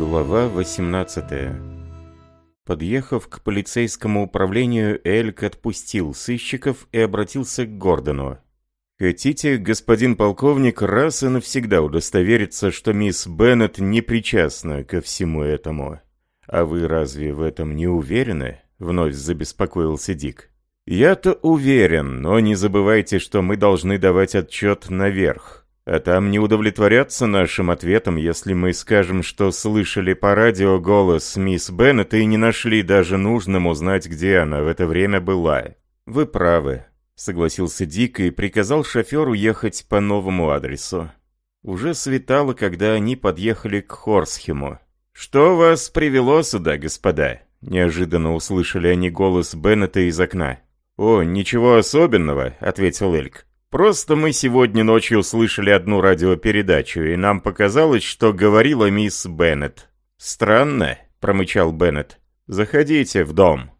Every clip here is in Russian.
Глава 18 Подъехав к полицейскому управлению, Эльк отпустил сыщиков и обратился к Гордону. «Хотите, господин полковник, раз и навсегда удостовериться, что мисс Беннет не причастна ко всему этому? А вы разве в этом не уверены?» — вновь забеспокоился Дик. «Я-то уверен, но не забывайте, что мы должны давать отчет наверх. А там не удовлетворятся нашим ответом, если мы скажем, что слышали по радио голос мисс Беннет и не нашли даже нужным узнать, где она в это время была. Вы правы, согласился Дик и приказал шоферу ехать по новому адресу. Уже светало, когда они подъехали к Хорсхему. «Что вас привело сюда, господа?» Неожиданно услышали они голос Беннета из окна. «О, ничего особенного», — ответил Эльк. Просто мы сегодня ночью слышали одну радиопередачу, и нам показалось, что говорила мисс Беннет. «Странно», — промычал Беннет. «Заходите в дом».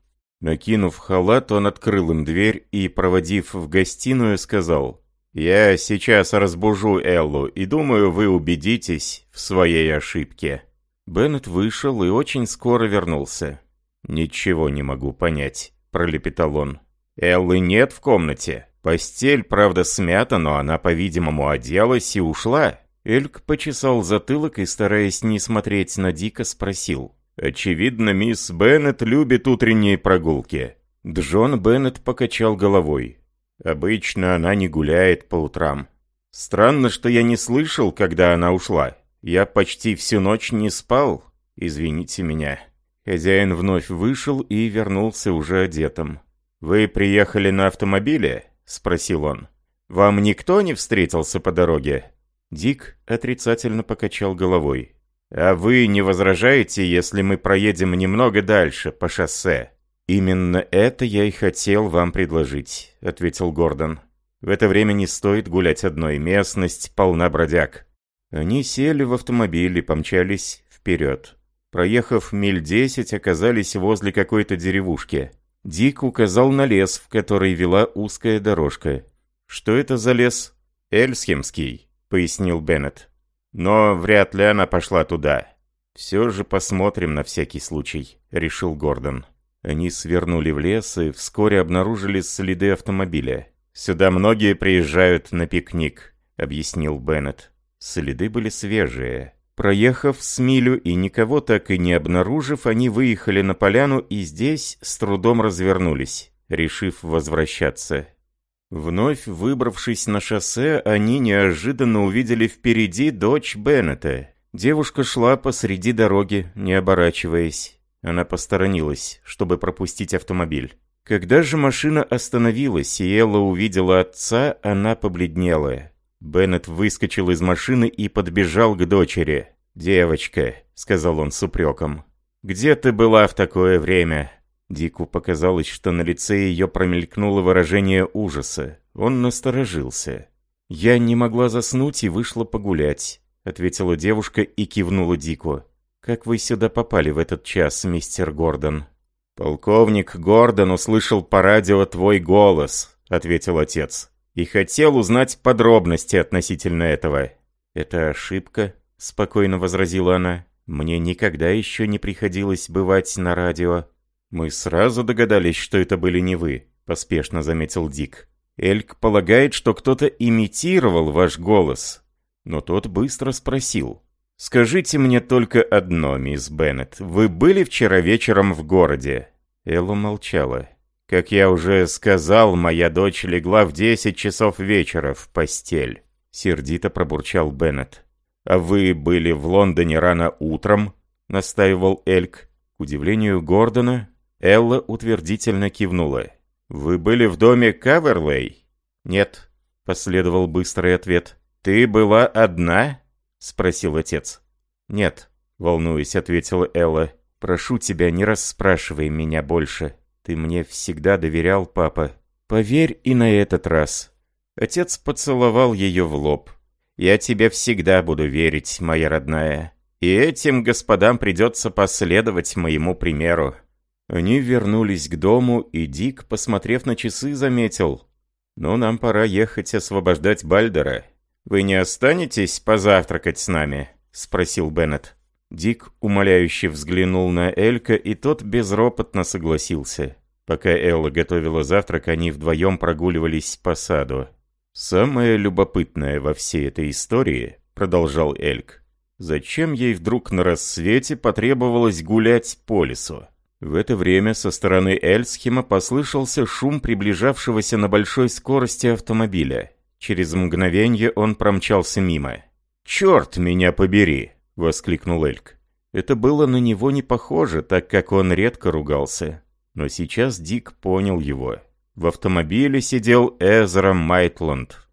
Накинув халат, он открыл им дверь и, проводив в гостиную, сказал, «Я сейчас разбужу Эллу, и думаю, вы убедитесь в своей ошибке». Беннет вышел и очень скоро вернулся. «Ничего не могу понять», — пролепетал он. «Эллы нет в комнате». Постель, правда, смята, но она, по-видимому, оделась и ушла. Эльк почесал затылок и, стараясь не смотреть на Дика, спросил. «Очевидно, мисс Беннет любит утренние прогулки». Джон Беннет покачал головой. «Обычно она не гуляет по утрам. Странно, что я не слышал, когда она ушла. Я почти всю ночь не спал. Извините меня». Хозяин вновь вышел и вернулся уже одетым. «Вы приехали на автомобиле?» — спросил он. «Вам никто не встретился по дороге?» Дик отрицательно покачал головой. «А вы не возражаете, если мы проедем немного дальше, по шоссе?» «Именно это я и хотел вам предложить», — ответил Гордон. «В это время не стоит гулять одной, местность полна бродяг». Они сели в автомобиль и помчались вперед. Проехав миль десять, оказались возле какой-то деревушки. Дик указал на лес, в который вела узкая дорожка. «Что это за лес?» «Эльсхемский», — пояснил Беннет. «Но вряд ли она пошла туда». «Все же посмотрим на всякий случай», — решил Гордон. Они свернули в лес и вскоре обнаружили следы автомобиля. «Сюда многие приезжают на пикник», — объяснил Беннет. Следы были свежие. Проехав с милю и никого так и не обнаружив, они выехали на поляну и здесь с трудом развернулись, решив возвращаться. Вновь выбравшись на шоссе, они неожиданно увидели впереди дочь Беннета. Девушка шла посреди дороги, не оборачиваясь. Она посторонилась, чтобы пропустить автомобиль. Когда же машина остановилась и Элла увидела отца, она побледнела. Беннет выскочил из машины и подбежал к дочери. «Девочка», — сказал он с упреком, — «где ты была в такое время?» Дику показалось, что на лице ее промелькнуло выражение ужаса. Он насторожился. «Я не могла заснуть и вышла погулять», — ответила девушка и кивнула Дику. «Как вы сюда попали в этот час, мистер Гордон?» «Полковник Гордон услышал по радио твой голос», — ответил отец и хотел узнать подробности относительно этого. «Это ошибка», — спокойно возразила она. «Мне никогда еще не приходилось бывать на радио». «Мы сразу догадались, что это были не вы», — поспешно заметил Дик. «Эльк полагает, что кто-то имитировал ваш голос». Но тот быстро спросил. «Скажите мне только одно, мисс Беннет. Вы были вчера вечером в городе?» Элла молчала. Как я уже сказал, моя дочь легла в 10 часов вечера в постель. Сердито пробурчал Беннет. «А вы были в Лондоне рано утром?» — настаивал Эльк. К удивлению Гордона, Элла утвердительно кивнула. «Вы были в доме Каверлей?» «Нет», — последовал быстрый ответ. «Ты была одна?» — спросил отец. «Нет», — волнуясь, ответила Элла. «Прошу тебя, не расспрашивай меня больше. Ты мне всегда доверял, папа. Поверь и на этот раз». Отец поцеловал ее в лоб. «Я тебе всегда буду верить, моя родная. И этим господам придется последовать моему примеру». Они вернулись к дому, и Дик, посмотрев на часы, заметил. «Ну, нам пора ехать освобождать Бальдера. Вы не останетесь позавтракать с нами?» — спросил Беннет. Дик умоляюще взглянул на Элька, и тот безропотно согласился. Пока Элла готовила завтрак, они вдвоем прогуливались по саду. «Самое любопытное во всей этой истории», — продолжал Эльк, «зачем ей вдруг на рассвете потребовалось гулять по лесу?» В это время со стороны Эльсхема послышался шум приближавшегося на большой скорости автомобиля. Через мгновение он промчался мимо. «Черт меня побери!» — воскликнул Эльк. Это было на него не похоже, так как он редко ругался. Но сейчас Дик понял его. В автомобиле сидел Эзра Майтланд.